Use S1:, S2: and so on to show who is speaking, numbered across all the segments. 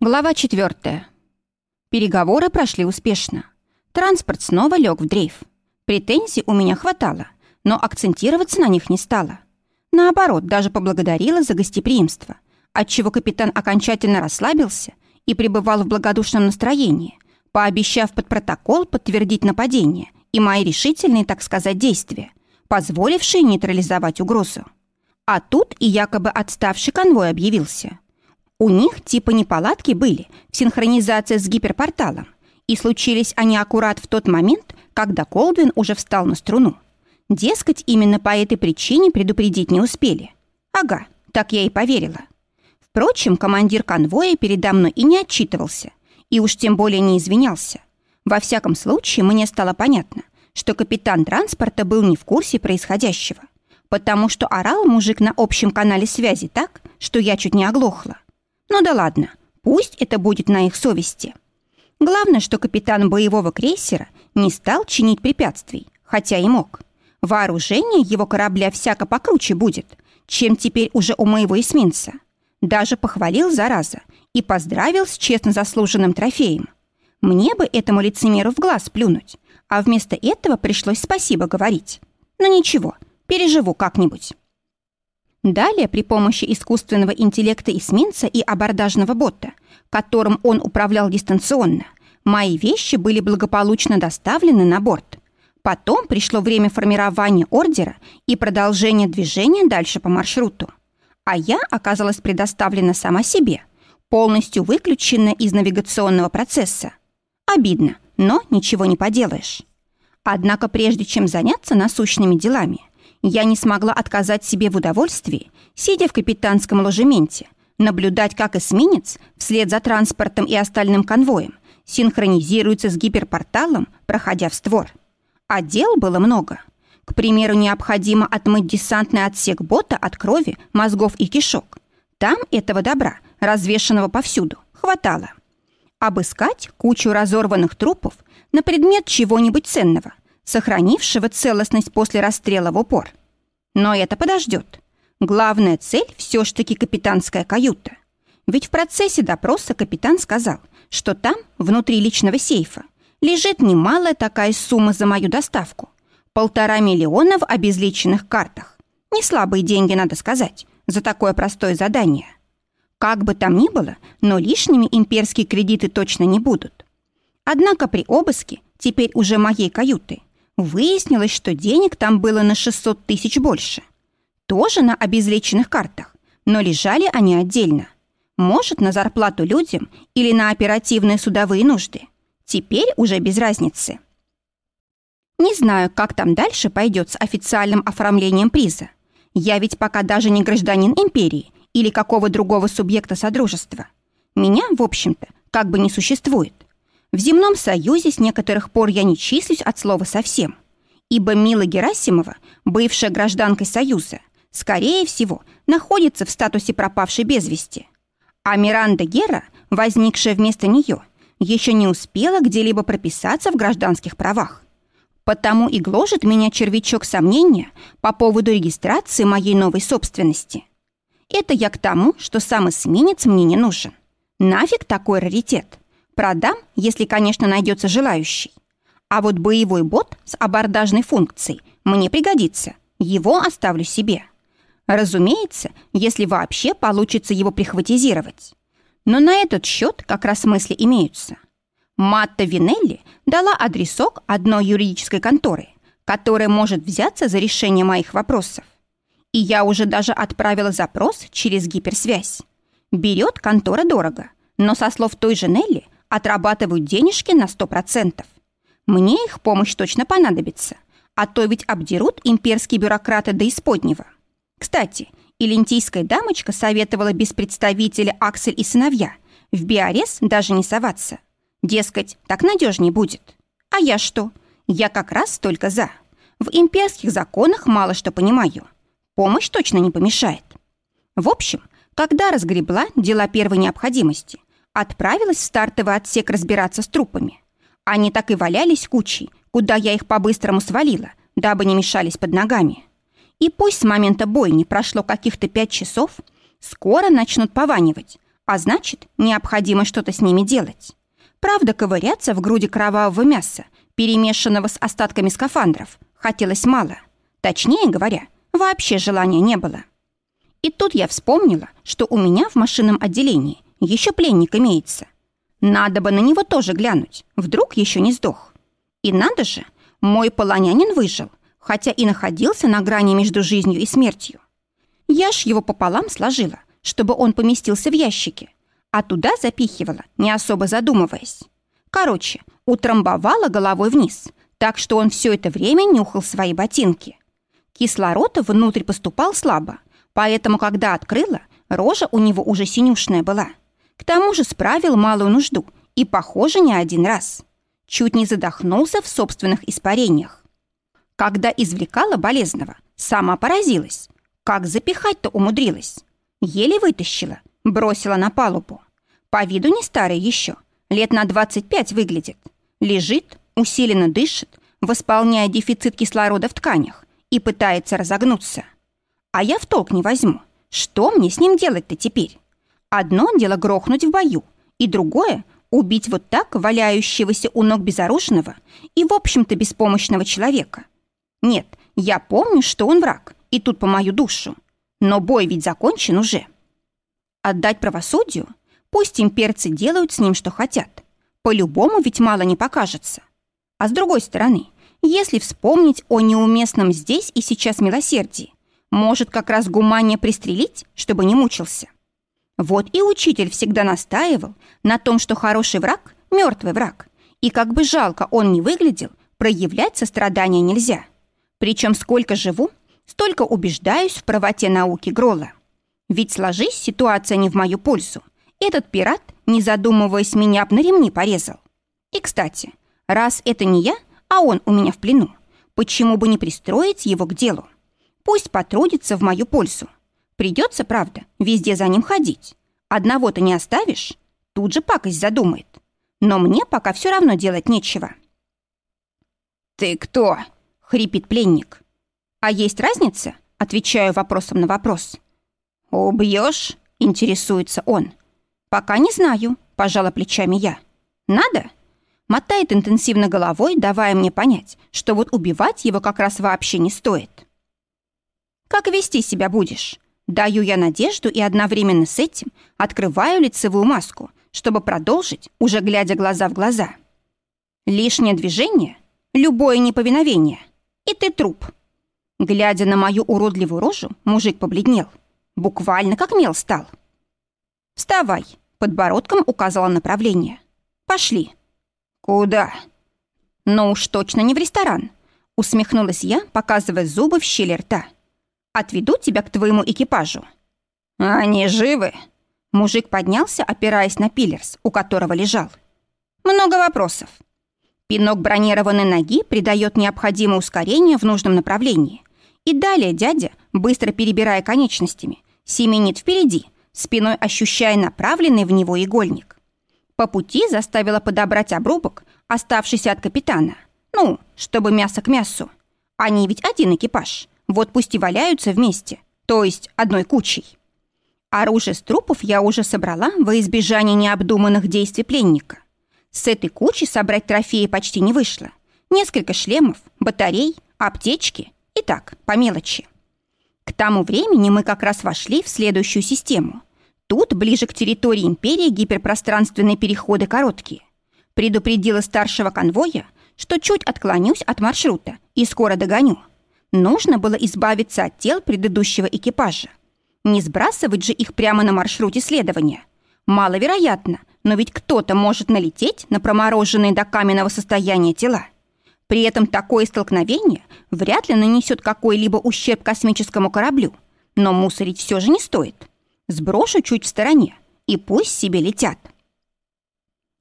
S1: Глава 4. Переговоры прошли успешно. Транспорт снова лег в дрейф. Претензий у меня хватало, но акцентироваться на них не стала. Наоборот, даже поблагодарила за гостеприимство, отчего капитан окончательно расслабился и пребывал в благодушном настроении, пообещав под протокол подтвердить нападение и мои решительные, так сказать, действия, позволившие нейтрализовать угрозу. А тут и якобы отставший конвой объявился – у них типа неполадки были в синхронизации с гиперпорталом, и случились они аккурат в тот момент, когда Колдвин уже встал на струну. Дескать, именно по этой причине предупредить не успели. Ага, так я и поверила. Впрочем, командир конвоя передо мной и не отчитывался, и уж тем более не извинялся. Во всяком случае, мне стало понятно, что капитан транспорта был не в курсе происходящего, потому что орал мужик на общем канале связи так, что я чуть не оглохла. Ну да ладно, пусть это будет на их совести. Главное, что капитан боевого крейсера не стал чинить препятствий, хотя и мог. Вооружение его корабля всяко покруче будет, чем теперь уже у моего эсминца. Даже похвалил, зараза, и поздравил с честно заслуженным трофеем. Мне бы этому лицемеру в глаз плюнуть, а вместо этого пришлось спасибо говорить. Но ничего, переживу как-нибудь. Далее, при помощи искусственного интеллекта эсминца и абордажного бота, которым он управлял дистанционно, мои вещи были благополучно доставлены на борт. Потом пришло время формирования ордера и продолжения движения дальше по маршруту. А я оказалась предоставлена сама себе, полностью выключенная из навигационного процесса. Обидно, но ничего не поделаешь. Однако прежде чем заняться насущными делами, я не смогла отказать себе в удовольствии, сидя в капитанском ложементе, наблюдать, как эсминец вслед за транспортом и остальным конвоем синхронизируется с гиперпорталом, проходя в створ. А дел было много. К примеру, необходимо отмыть десантный отсек бота от крови, мозгов и кишок. Там этого добра, развешанного повсюду, хватало. Обыскать кучу разорванных трупов на предмет чего-нибудь ценного – сохранившего целостность после расстрела в упор. Но это подождет. Главная цель все ж таки капитанская каюта. Ведь в процессе допроса капитан сказал, что там, внутри личного сейфа, лежит немалая такая сумма за мою доставку. Полтора миллиона в обезличенных картах. Не слабые деньги, надо сказать, за такое простое задание. Как бы там ни было, но лишними имперские кредиты точно не будут. Однако при обыске, теперь уже моей каюты, Выяснилось, что денег там было на 600 тысяч больше. Тоже на обезличенных картах, но лежали они отдельно. Может, на зарплату людям или на оперативные судовые нужды. Теперь уже без разницы. Не знаю, как там дальше пойдет с официальным оформлением приза. Я ведь пока даже не гражданин империи или какого другого субъекта содружества. Меня, в общем-то, как бы не существует. В земном союзе с некоторых пор я не числюсь от слова совсем, ибо Мила Герасимова, бывшая гражданкой союза, скорее всего, находится в статусе пропавшей без вести. А Миранда Гера, возникшая вместо нее, еще не успела где-либо прописаться в гражданских правах. Потому и гложет меня червячок сомнения по поводу регистрации моей новой собственности. Это я к тому, что сам эсминец мне не нужен. Нафиг такой раритет? Продам, если, конечно, найдется желающий. А вот боевой бот с абордажной функцией мне пригодится. Его оставлю себе. Разумеется, если вообще получится его прихватизировать. Но на этот счет как раз мысли имеются. Матта Винелли дала адресок одной юридической конторы, которая может взяться за решение моих вопросов. И я уже даже отправила запрос через гиперсвязь. Берет контора дорого, но со слов той же Нелли отрабатывают денежки на сто процентов. Мне их помощь точно понадобится, а то ведь обдерут имперские бюрократы до исподнего. Кстати, илентийская дамочка советовала без представителя Аксель и сыновья в Биорез даже не соваться. Дескать, так надежнее будет. А я что? Я как раз только за. В имперских законах мало что понимаю. Помощь точно не помешает. В общем, когда разгребла дела первой необходимости, Отправилась в стартовый отсек разбираться с трупами. Они так и валялись кучей, куда я их по-быстрому свалила, дабы не мешались под ногами. И пусть с момента бойни прошло каких-то пять часов, скоро начнут пованивать, А значит, необходимо что-то с ними делать. Правда, ковыряться в груди кровавого мяса, перемешанного с остатками скафандров, хотелось мало. Точнее говоря, вообще желания не было. И тут я вспомнила, что у меня в машинном отделении еще пленник имеется. Надо бы на него тоже глянуть, вдруг еще не сдох. И надо же, мой полонянин выжил, хотя и находился на грани между жизнью и смертью. Я ж его пополам сложила, чтобы он поместился в ящике, а туда запихивала, не особо задумываясь. Короче, утрамбовала головой вниз, так что он все это время нюхал свои ботинки. Кислород внутрь поступал слабо, поэтому, когда открыла, рожа у него уже синюшная была. К тому же справил малую нужду и, похоже, не один раз. Чуть не задохнулся в собственных испарениях. Когда извлекала болезного, сама поразилась. Как запихать-то умудрилась? Еле вытащила, бросила на палубу. По виду не старый еще, лет на 25 выглядит. Лежит, усиленно дышит, восполняя дефицит кислорода в тканях и пытается разогнуться. А я в толк не возьму. Что мне с ним делать-то теперь? Одно дело грохнуть в бою, и другое — убить вот так валяющегося у ног безоружного и, в общем-то, беспомощного человека — нет, я помню, что он враг, и тут по мою душу. Но бой ведь закончен уже. Отдать правосудию? Пусть имперцы делают с ним, что хотят. По-любому ведь мало не покажется. А с другой стороны, если вспомнить о неуместном здесь и сейчас милосердии, может как раз гуманнее пристрелить, чтобы не мучился. Вот и учитель всегда настаивал на том, что хороший враг — мертвый враг, и как бы жалко он ни выглядел, проявлять сострадания нельзя. Причем сколько живу, столько убеждаюсь в правоте науки Грола. Ведь сложись ситуация не в мою пользу, этот пират, не задумываясь, меня б на ремни порезал. И, кстати, раз это не я, а он у меня в плену, почему бы не пристроить его к делу? Пусть потрудится в мою пользу. Придется, правда, везде за ним ходить. Одного-то не оставишь, тут же пакость задумает. Но мне пока все равно делать нечего. «Ты кто?» хрипит пленник. А есть разница? Отвечаю вопросом на вопрос. Убьешь? Интересуется он. Пока не знаю, пожала плечами я. Надо? Мотает интенсивно головой, давая мне понять, что вот убивать его как раз вообще не стоит. Как вести себя будешь? Даю я надежду и одновременно с этим открываю лицевую маску, чтобы продолжить, уже глядя глаза в глаза. Лишнее движение, любое неповиновение и ты труп». Глядя на мою уродливую рожу, мужик побледнел. Буквально как мел стал. «Вставай», — подбородком указала направление. «Пошли». «Куда?» «Ну уж точно не в ресторан», — усмехнулась я, показывая зубы в щели рта. «Отведу тебя к твоему экипажу». «Они живы?» Мужик поднялся, опираясь на пиллерс, у которого лежал. «Много вопросов. Пинок бронированной ноги придает необходимое ускорение в нужном направлении. И далее дядя, быстро перебирая конечностями, семенит впереди, спиной ощущая направленный в него игольник. По пути заставила подобрать обрубок, оставшийся от капитана. Ну, чтобы мясо к мясу. Они ведь один экипаж. Вот пусть и валяются вместе, то есть одной кучей. Оружие с трупов я уже собрала во избежание необдуманных действий пленника. С этой кучи собрать трофеи почти не вышло. Несколько шлемов, батарей, аптечки и так, по мелочи. К тому времени мы как раз вошли в следующую систему. Тут, ближе к территории империи, гиперпространственные переходы короткие. Предупредила старшего конвоя, что чуть отклонюсь от маршрута и скоро догоню. Нужно было избавиться от тел предыдущего экипажа. Не сбрасывать же их прямо на маршруте следования. Маловероятно, но ведь кто-то может налететь на промороженные до каменного состояния тела. При этом такое столкновение вряд ли нанесет какой-либо ущерб космическому кораблю. Но мусорить все же не стоит. Сброшу чуть в стороне, и пусть себе летят.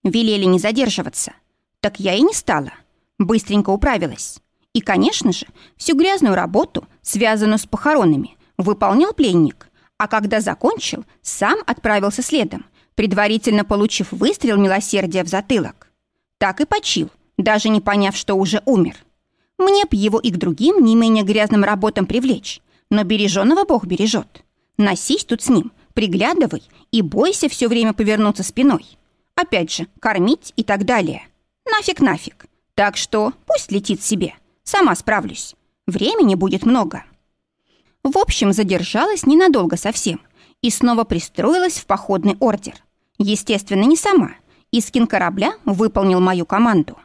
S1: Велели не задерживаться. Так я и не стала. Быстренько управилась. И, конечно же, всю грязную работу, связанную с похоронами, выполнял пленник. А когда закончил, сам отправился следом – предварительно получив выстрел милосердия в затылок. Так и почил, даже не поняв, что уже умер. Мне б его и к другим не менее грязным работам привлечь, но береженного Бог бережет. Носись тут с ним, Приглядывай и бойся все время повернуться спиной. Опять же, кормить и так далее. Нафиг-нафиг. Так что пусть летит себе. Сама справлюсь. Времени будет много. В общем, задержалась ненадолго совсем и снова пристроилась в походный ордер. Естественно, не сама. Искин корабля выполнил мою команду.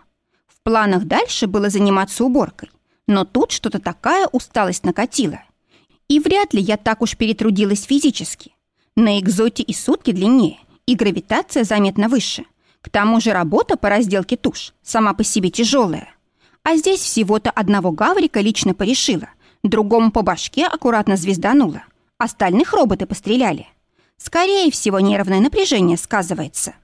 S1: В планах дальше было заниматься уборкой, но тут что-то такая усталость накатила. И вряд ли я так уж перетрудилась физически. На экзоте и сутки длиннее, и гравитация заметно выше. К тому же работа по разделке туш сама по себе тяжелая. А здесь всего-то одного гаврика лично порешила – другому по башке аккуратно звездануло. Остальных роботы постреляли. Скорее всего, нервное напряжение сказывается.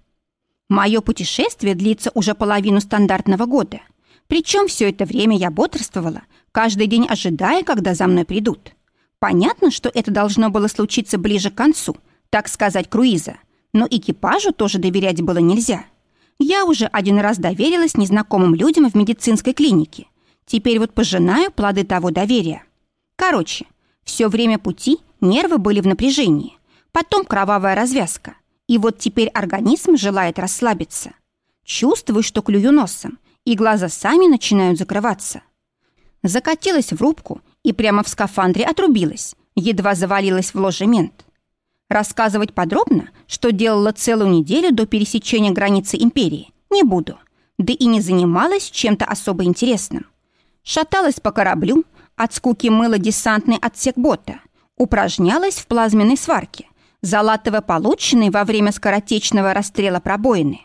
S1: Мое путешествие длится уже половину стандартного года. Причем все это время я бодрствовала, каждый день ожидая, когда за мной придут. Понятно, что это должно было случиться ближе к концу, так сказать, круиза. Но экипажу тоже доверять было нельзя. Я уже один раз доверилась незнакомым людям в медицинской клинике. Теперь вот пожинаю плоды того доверия. Короче, все время пути нервы были в напряжении, потом кровавая развязка, и вот теперь организм желает расслабиться. Чувствую, что клюю носом, и глаза сами начинают закрываться. Закатилась в рубку и прямо в скафандре отрубилась, едва завалилась в ложемент. Рассказывать подробно, что делала целую неделю до пересечения границы империи, не буду, да и не занималась чем-то особо интересным. Шаталась по кораблю, от скуки мыла десантный отсек бота, упражнялась в плазменной сварке, залатывая полученные во время скоротечного расстрела пробоины.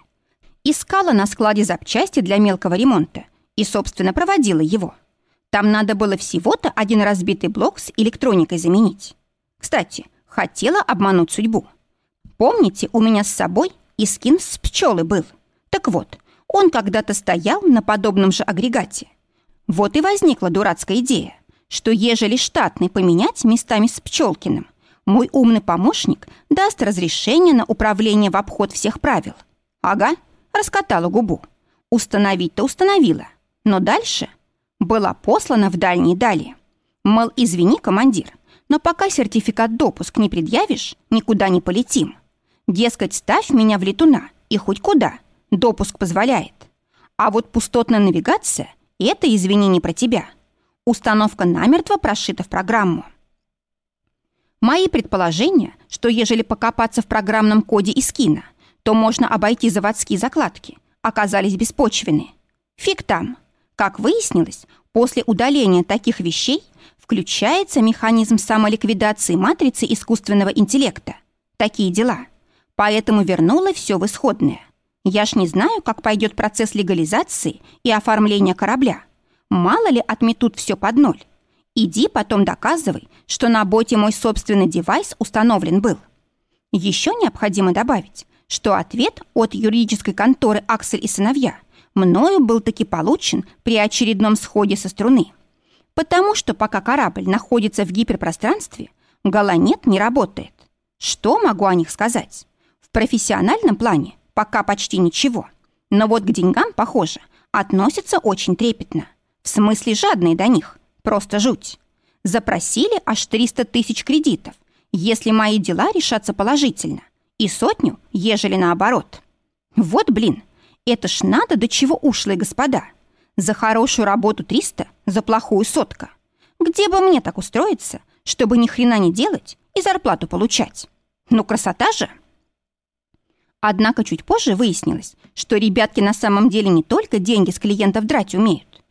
S1: Искала на складе запчасти для мелкого ремонта и, собственно, проводила его. Там надо было всего-то один разбитый блок с электроникой заменить. Кстати, хотела обмануть судьбу. Помните, у меня с собой и скин с пчелы был? Так вот, он когда-то стоял на подобном же агрегате. Вот и возникла дурацкая идея что ежели штатный поменять местами с Пчелкиным, мой умный помощник даст разрешение на управление в обход всех правил. Ага, раскатала губу. Установить-то установила. Но дальше была послана в дальние дали. Мол, извини, командир, но пока сертификат допуск не предъявишь, никуда не полетим. Дескать, ставь меня в летуна и хоть куда. Допуск позволяет. А вот пустотная навигация — это, извини, не про тебя — Установка намертво прошита в программу. Мои предположения, что ежели покопаться в программном коде Искина, то можно обойти заводские закладки, оказались беспочвенны. Фиг там. Как выяснилось, после удаления таких вещей включается механизм самоликвидации матрицы искусственного интеллекта. Такие дела. Поэтому вернула все в исходное. Я ж не знаю, как пойдет процесс легализации и оформления корабля. Мало ли отметут все под ноль. Иди потом доказывай, что на боте мой собственный девайс установлен был. Еще необходимо добавить, что ответ от юридической конторы «Аксель и сыновья» мною был таки получен при очередном сходе со струны. Потому что пока корабль находится в гиперпространстве, Галанет не работает. Что могу о них сказать? В профессиональном плане пока почти ничего. Но вот к деньгам, похоже, относятся очень трепетно. В смысле жадные до них. Просто жуть. Запросили аж 300 тысяч кредитов, если мои дела решатся положительно, и сотню, ежели наоборот. Вот, блин, это ж надо до чего ушлые господа. За хорошую работу 300, за плохую сотка. Где бы мне так устроиться, чтобы ни хрена не делать и зарплату получать? Ну, красота же! Однако чуть позже выяснилось, что ребятки на самом деле не только деньги с клиентов драть умеют,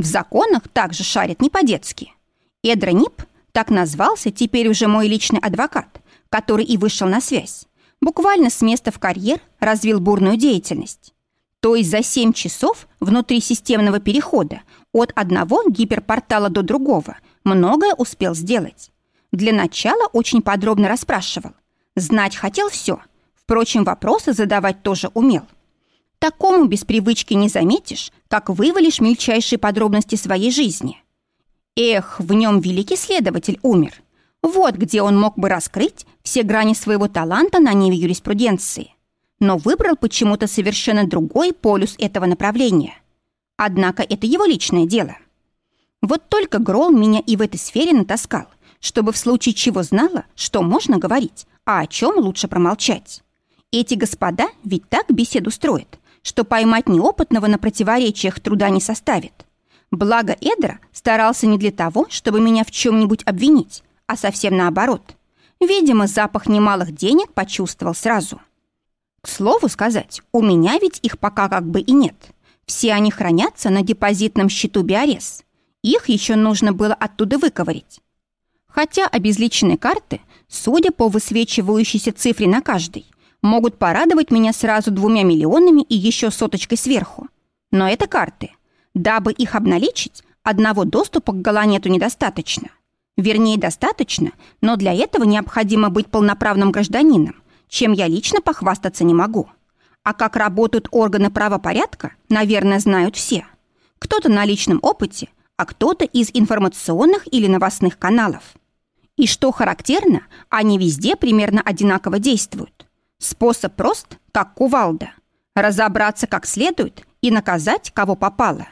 S1: в законах также шарит не по-детски. Эдронип так назвался теперь уже мой личный адвокат, который и вышел на связь. Буквально с места в карьер развил бурную деятельность. То есть за 7 часов внутри системного перехода от одного гиперпортала до другого многое успел сделать. Для начала очень подробно расспрашивал. Знать хотел все. Впрочем, вопросы задавать тоже умел. Такому без привычки не заметишь, как вывалишь мельчайшие подробности своей жизни. Эх, в нем великий следователь умер. Вот где он мог бы раскрыть все грани своего таланта на ниве юриспруденции. Но выбрал почему-то совершенно другой полюс этого направления. Однако это его личное дело. Вот только Грол меня и в этой сфере натаскал, чтобы в случае чего знала, что можно говорить, а о чем лучше промолчать. Эти господа ведь так беседу строят, что поймать неопытного на противоречиях труда не составит. Благо Эдра старался не для того, чтобы меня в чем-нибудь обвинить, а совсем наоборот. Видимо, запах немалых денег почувствовал сразу. К слову сказать, у меня ведь их пока как бы и нет. Все они хранятся на депозитном счету Биорез. Их еще нужно было оттуда выковырить. Хотя обезличенные карты, судя по высвечивающейся цифре на каждой, могут порадовать меня сразу двумя миллионами и еще соточкой сверху. Но это карты. Дабы их обналичить, одного доступа к Галанету недостаточно. Вернее, достаточно, но для этого необходимо быть полноправным гражданином, чем я лично похвастаться не могу. А как работают органы правопорядка, наверное, знают все. Кто-то на личном опыте, а кто-то из информационных или новостных каналов. И что характерно, они везде примерно одинаково действуют. Способ прост, как кувалда. Разобраться как следует и наказать, кого попало.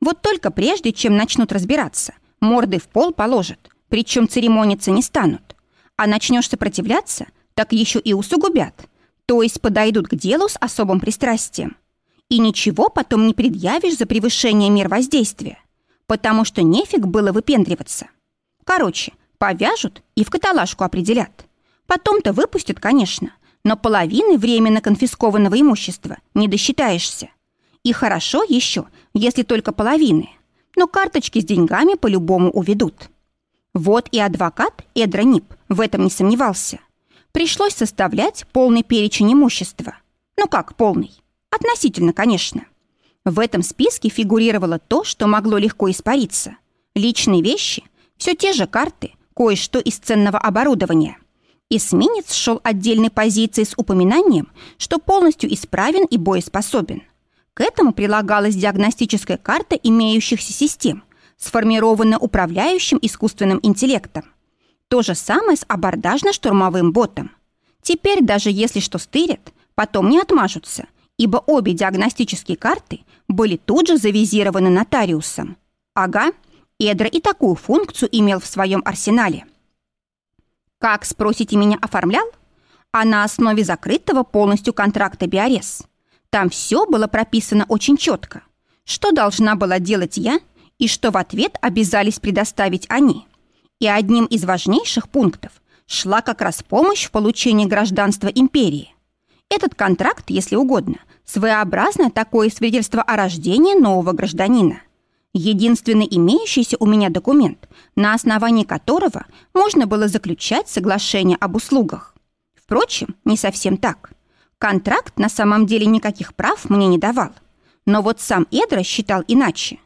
S1: Вот только прежде, чем начнут разбираться, морды в пол положат, причем церемониться не станут. А начнешь сопротивляться, так еще и усугубят, то есть подойдут к делу с особым пристрастием. И ничего потом не предъявишь за превышение мер воздействия, потому что нефиг было выпендриваться. Короче, повяжут и в каталажку определят. Потом-то выпустят, конечно, но половины временно конфискованного имущества не досчитаешься. И хорошо еще, если только половины. Но карточки с деньгами по-любому уведут. Вот и адвокат Эдра Нип в этом не сомневался. Пришлось составлять полный перечень имущества. Ну как полный? Относительно, конечно. В этом списке фигурировало то, что могло легко испариться. Личные вещи, все те же карты, кое-что из ценного оборудования – Эсминец шел отдельной позицией с упоминанием, что полностью исправен и боеспособен. К этому прилагалась диагностическая карта имеющихся систем, сформированная управляющим искусственным интеллектом. То же самое с абордажно-штурмовым ботом. Теперь даже если что стырят, потом не отмажутся, ибо обе диагностические карты были тут же завизированы нотариусом. Ага, Эдра и такую функцию имел в своем арсенале. Как, спросите меня, оформлял? А на основе закрытого полностью контракта Биорез. Там все было прописано очень четко. Что должна была делать я и что в ответ обязались предоставить они. И одним из важнейших пунктов шла как раз помощь в получении гражданства империи. Этот контракт, если угодно, своеобразное такое свидетельство о рождении нового гражданина. Единственный имеющийся у меня документ, на основании которого можно было заключать соглашение об услугах. Впрочем, не совсем так. Контракт на самом деле никаких прав мне не давал. Но вот сам Эдра считал иначе.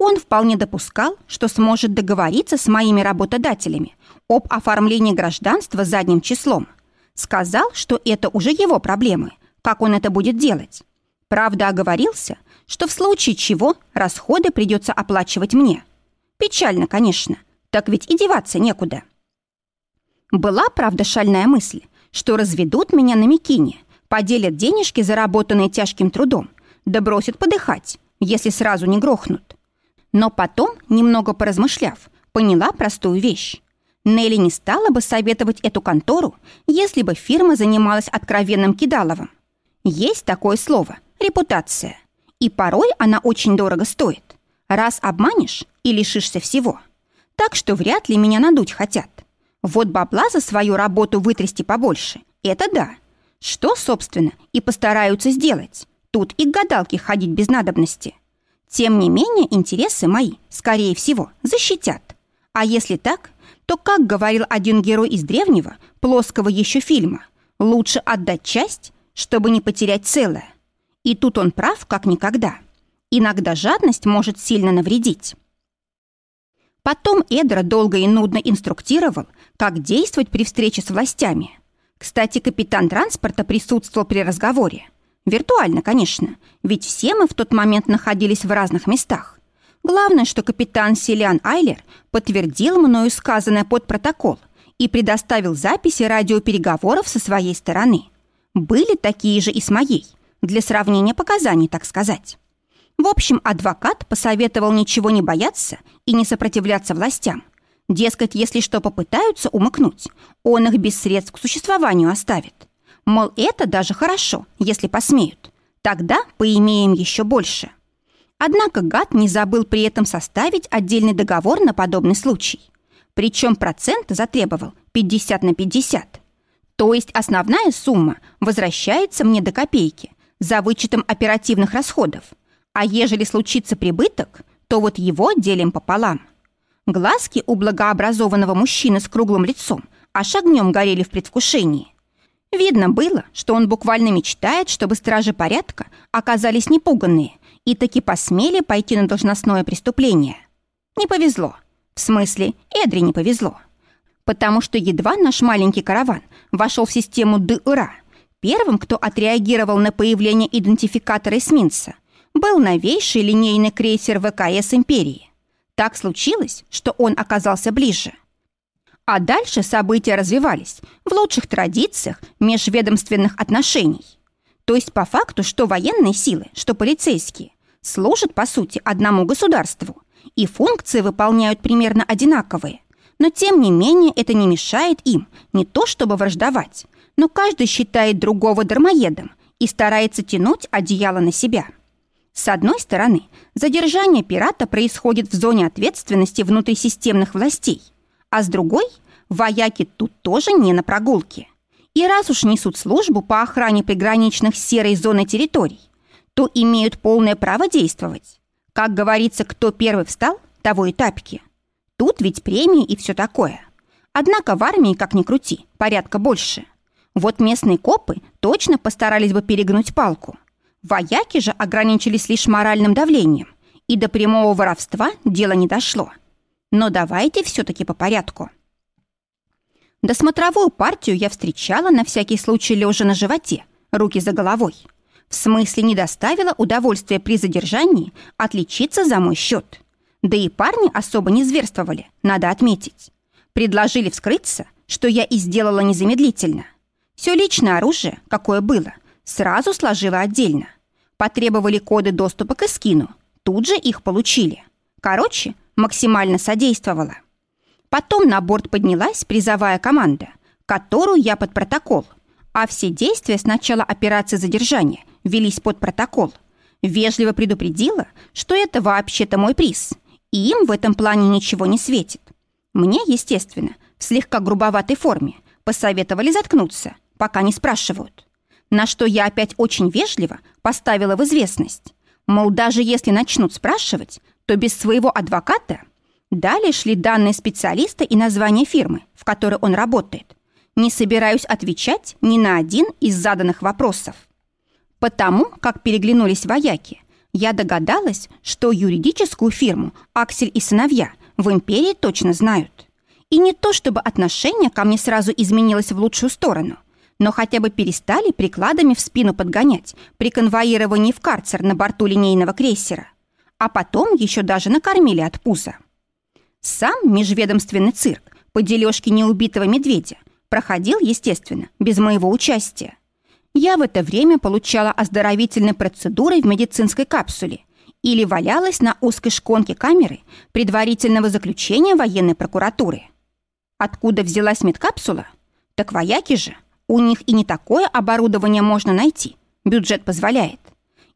S1: Он вполне допускал, что сможет договориться с моими работодателями об оформлении гражданства задним числом. Сказал, что это уже его проблемы, как он это будет делать. Правда, оговорился – что в случае чего расходы придется оплачивать мне. Печально, конечно, так ведь и деваться некуда. Была, правда, шальная мысль, что разведут меня на Микине, поделят денежки, заработанные тяжким трудом, да бросят подыхать, если сразу не грохнут. Но потом, немного поразмышляв, поняла простую вещь. Нелли не стала бы советовать эту контору, если бы фирма занималась откровенным кидаловым. Есть такое слово – репутация – и порой она очень дорого стоит. Раз обманешь и лишишься всего. Так что вряд ли меня надуть хотят. Вот бабла за свою работу вытрясти побольше. Это да. Что, собственно, и постараются сделать. Тут и к гадалке ходить без надобности. Тем не менее, интересы мои, скорее всего, защитят. А если так, то, как говорил один герой из древнего, плоского еще фильма, лучше отдать часть, чтобы не потерять целое. И тут он прав, как никогда. Иногда жадность может сильно навредить. Потом Эдра долго и нудно инструктировал, как действовать при встрече с властями. Кстати, капитан транспорта присутствовал при разговоре. Виртуально, конечно, ведь все мы в тот момент находились в разных местах. Главное, что капитан Селиан Айлер подтвердил мною сказанное под протокол и предоставил записи радиопереговоров со своей стороны. Были такие же и с моей – для сравнения показаний, так сказать. В общем, адвокат посоветовал ничего не бояться и не сопротивляться властям. Дескать, если что попытаются умыкнуть, он их без средств к существованию оставит. Мол, это даже хорошо, если посмеют. Тогда поимеем еще больше. Однако гад не забыл при этом составить отдельный договор на подобный случай. Причем процент затребовал 50 на 50. То есть основная сумма возвращается мне до копейки за вычетом оперативных расходов. А ежели случится прибыток, то вот его делим пополам. Глазки у благообразованного мужчины с круглым лицом аж огнем горели в предвкушении. Видно было, что он буквально мечтает, чтобы стражи порядка оказались непуганные и таки посмели пойти на должностное преступление. Не повезло. В смысле, Эдри не повезло. Потому что едва наш маленький караван вошел в систему ДУРА, первым, кто отреагировал на появление идентификатора эсминца, был новейший линейный крейсер ВКС «Империи». Так случилось, что он оказался ближе. А дальше события развивались в лучших традициях межведомственных отношений. То есть по факту, что военные силы, что полицейские, служат, по сути, одному государству, и функции выполняют примерно одинаковые. Но тем не менее это не мешает им не то чтобы враждовать, но каждый считает другого дармоедом и старается тянуть одеяло на себя. С одной стороны, задержание пирата происходит в зоне ответственности внутрисистемных властей, а с другой – вояки тут тоже не на прогулке. И раз уж несут службу по охране приграничных серой зоны территорий, то имеют полное право действовать. Как говорится, кто первый встал, того и тапки. Тут ведь премии и все такое. Однако в армии, как ни крути, порядка больше. Вот местные копы точно постарались бы перегнуть палку. Вояки же ограничились лишь моральным давлением, и до прямого воровства дело не дошло. Но давайте все-таки по порядку. Досмотровую партию я встречала на всякий случай лежа на животе, руки за головой – в смысле не доставило удовольствия при задержании отличиться за мой счет. Да и парни особо не зверствовали, надо отметить. Предложили вскрыться, что я и сделала незамедлительно. Все личное оружие, какое было, сразу сложила отдельно. Потребовали коды доступа к эскину, тут же их получили. Короче, максимально содействовала. Потом на борт поднялась призовая команда, которую я под протокол, а все действия с начала операции задержания велись под протокол. Вежливо предупредила, что это вообще-то мой приз, и им в этом плане ничего не светит. Мне, естественно, в слегка грубоватой форме посоветовали заткнуться, пока не спрашивают. На что я опять очень вежливо поставила в известность. Мол, даже если начнут спрашивать, то без своего адвоката Далее шли данные специалиста и название фирмы, в которой он работает. Не собираюсь отвечать ни на один из заданных вопросов. Потому, как переглянулись вояки, я догадалась, что юридическую фирму «Аксель и сыновья» в империи точно знают. И не то, чтобы отношение ко мне сразу изменилось в лучшую сторону, но хотя бы перестали прикладами в спину подгонять при конвоировании в карцер на борту линейного крейсера, а потом еще даже накормили от пуза. Сам межведомственный цирк по дележке неубитого медведя проходил, естественно, без моего участия. Я в это время получала оздоровительные процедуры в медицинской капсуле или валялась на узкой шконке камеры предварительного заключения военной прокуратуры. Откуда взялась медкапсула? Так вояки же. У них и не такое оборудование можно найти. Бюджет позволяет.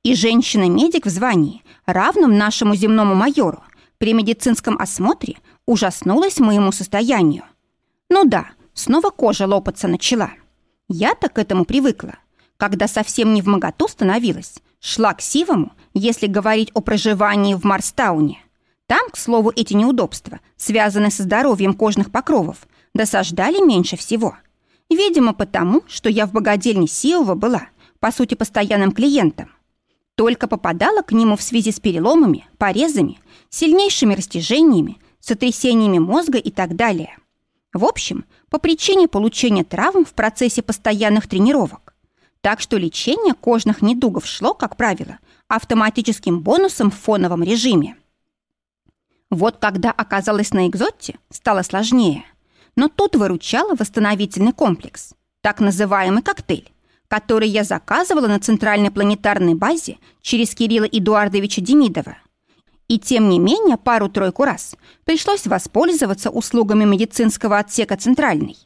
S1: И женщина-медик в звании, равном нашему земному майору, при медицинском осмотре ужаснулась моему состоянию. Ну да, снова кожа лопаться начала. Я-то к этому привыкла когда совсем не в моготу становилась, шла к Сивому, если говорить о проживании в Марстауне. Там, к слову, эти неудобства, связанные со здоровьем кожных покровов, досаждали меньше всего. Видимо, потому, что я в богадельне Сиова была, по сути, постоянным клиентом. Только попадала к нему в связи с переломами, порезами, сильнейшими растяжениями, сотрясениями мозга и так далее. В общем, по причине получения травм в процессе постоянных тренировок. Так что лечение кожных недугов шло, как правило, автоматическим бонусом в фоновом режиме. Вот когда оказалась на экзоте, стало сложнее. Но тут выручал восстановительный комплекс, так называемый коктейль, который я заказывала на центральной планетарной базе через Кирилла Эдуардовича Демидова. И тем не менее пару-тройку раз пришлось воспользоваться услугами медицинского отсека центральной.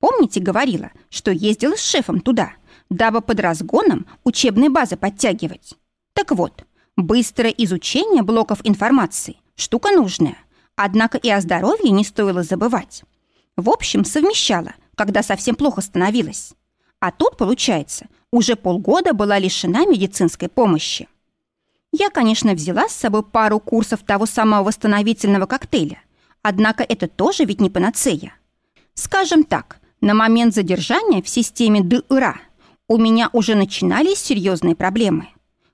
S1: Помните, говорила, что ездила с шефом туда, дабы под разгоном учебной базы подтягивать? Так вот, быстрое изучение блоков информации – штука нужная, однако и о здоровье не стоило забывать. В общем, совмещала, когда совсем плохо становилось. А тут, получается, уже полгода была лишена медицинской помощи. Я, конечно, взяла с собой пару курсов того самого восстановительного коктейля, однако это тоже ведь не панацея. Скажем так, на момент задержания в системе ДРА у меня уже начинались серьезные проблемы.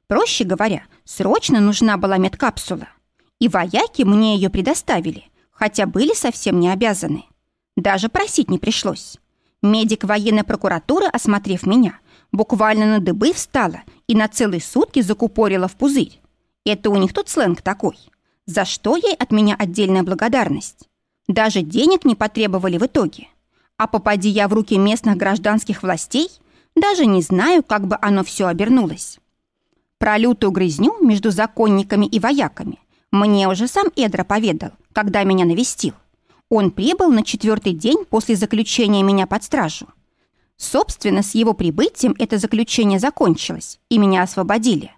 S1: Проще говоря, срочно нужна была медкапсула. И вояки мне ее предоставили, хотя были совсем не обязаны. Даже просить не пришлось. Медик военной прокуратуры, осмотрев меня, буквально на дыбы встала и на целые сутки закупорила в пузырь. Это у них тут сленг такой. За что ей от меня отдельная благодарность? Даже денег не потребовали в итоге. А попади я в руки местных гражданских властей, даже не знаю, как бы оно все обернулось. Про лютую грызню между законниками и вояками мне уже сам Эдра поведал, когда меня навестил. Он прибыл на четвертый день после заключения меня под стражу. Собственно, с его прибытием это заключение закончилось, и меня освободили.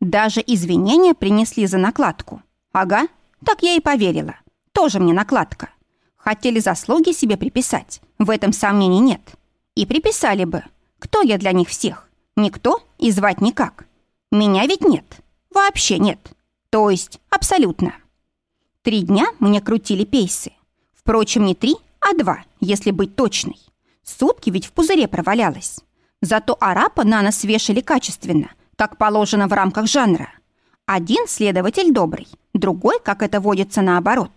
S1: Даже извинения принесли за накладку. Ага, так я и поверила. Тоже мне накладка. Хотели заслуги себе приписать, в этом сомнений нет. И приписали бы. Кто я для них всех? Никто и звать никак. Меня ведь нет. Вообще нет. То есть абсолютно. Три дня мне крутили пейсы. Впрочем, не три, а два, если быть точной. Сутки ведь в пузыре провалялась. Зато арапа на нас вешали качественно, как положено в рамках жанра. Один следователь добрый, другой, как это водится, наоборот.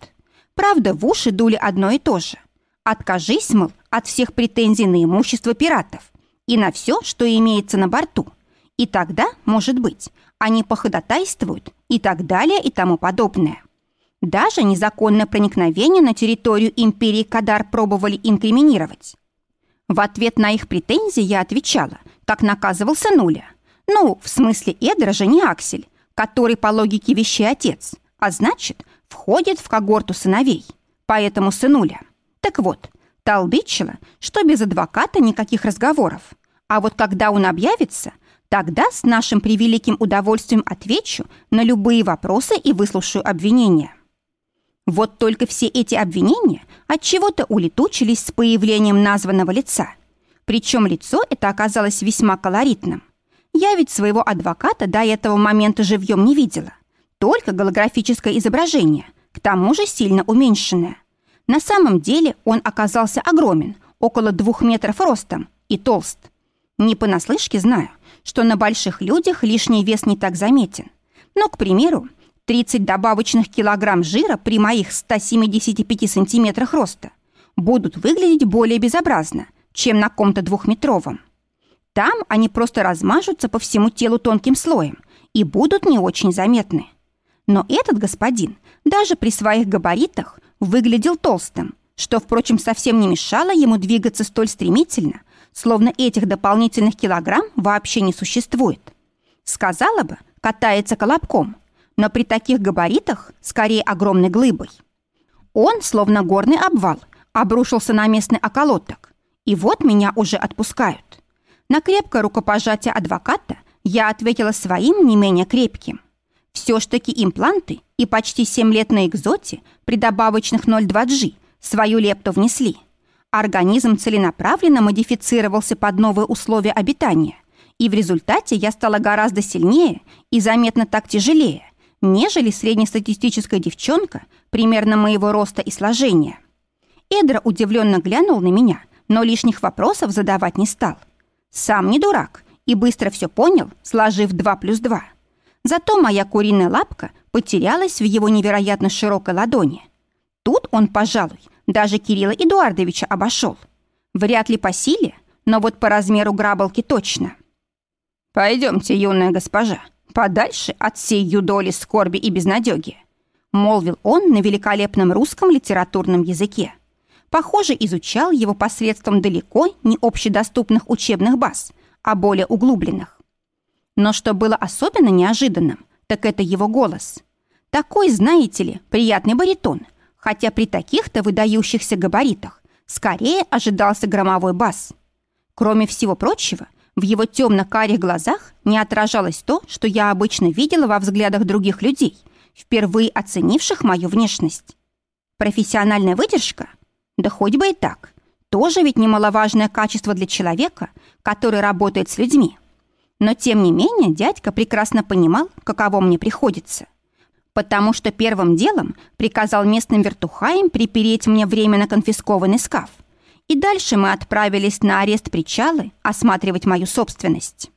S1: Правда, в уши дули одно и то же. Откажись, мол, от всех претензий на имущество пиратов и на все, что имеется на борту. И тогда, может быть, они походатайствуют и так далее и тому подобное. Даже незаконное проникновение на территорию империи Кадар пробовали инкриминировать. В ответ на их претензии я отвечала, как наказывал сынуля. Ну, в смысле Эдра же не Аксель, который по логике вещей отец, а значит, входит в когорту сыновей. Поэтому сынуля. Так вот, толдычила, что без адвоката никаких разговоров. А вот когда он объявится, тогда с нашим превеликим удовольствием отвечу на любые вопросы и выслушаю обвинения. Вот только все эти обвинения от чего то улетучились с появлением названного лица. Причем лицо это оказалось весьма колоритным. Я ведь своего адвоката до этого момента живьем не видела. Только голографическое изображение, к тому же сильно уменьшенное. На самом деле он оказался огромен, около двух метров ростом, и толст. Не понаслышке знаю, что на больших людях лишний вес не так заметен. Но, к примеру, 30 добавочных килограмм жира при моих 175 сантиметрах роста будут выглядеть более безобразно, чем на ком-то двухметровом. Там они просто размажутся по всему телу тонким слоем и будут не очень заметны. Но этот господин даже при своих габаритах выглядел толстым, что, впрочем, совсем не мешало ему двигаться столь стремительно, словно этих дополнительных килограмм вообще не существует. Сказала бы, катается колобком – но при таких габаритах скорее огромной глыбой. Он, словно горный обвал, обрушился на местный околоток. И вот меня уже отпускают. На крепкое рукопожатие адвоката я ответила своим не менее крепким. Все ж таки импланты и почти 7 лет на экзоте при добавочных 0,2G свою лепту внесли. Организм целенаправленно модифицировался под новые условия обитания, и в результате я стала гораздо сильнее и заметно так тяжелее, нежели среднестатистическая девчонка примерно моего роста и сложения. Эдра удивленно глянул на меня, но лишних вопросов задавать не стал. Сам не дурак и быстро все понял, сложив 2 плюс 2. Зато моя куриная лапка потерялась в его невероятно широкой ладони. Тут он, пожалуй, даже Кирилла Эдуардовича обошел. Вряд ли по силе, но вот по размеру грабалки точно. «Пойдемте, юная госпожа», подальше от всей юдоли скорби и безнадёги», молвил он на великолепном русском литературном языке. Похоже, изучал его посредством далеко не общедоступных учебных баз, а более углубленных. Но что было особенно неожиданным, так это его голос. Такой, знаете ли, приятный баритон, хотя при таких-то выдающихся габаритах скорее ожидался громовой бас. Кроме всего прочего, в его темно-карих глазах не отражалось то, что я обычно видела во взглядах других людей, впервые оценивших мою внешность. Профессиональная выдержка? Да хоть бы и так. Тоже ведь немаловажное качество для человека, который работает с людьми. Но тем не менее дядька прекрасно понимал, каково мне приходится. Потому что первым делом приказал местным вертухаям припереть мне временно конфискованный скаф. И дальше мы отправились на арест причалы осматривать мою собственность.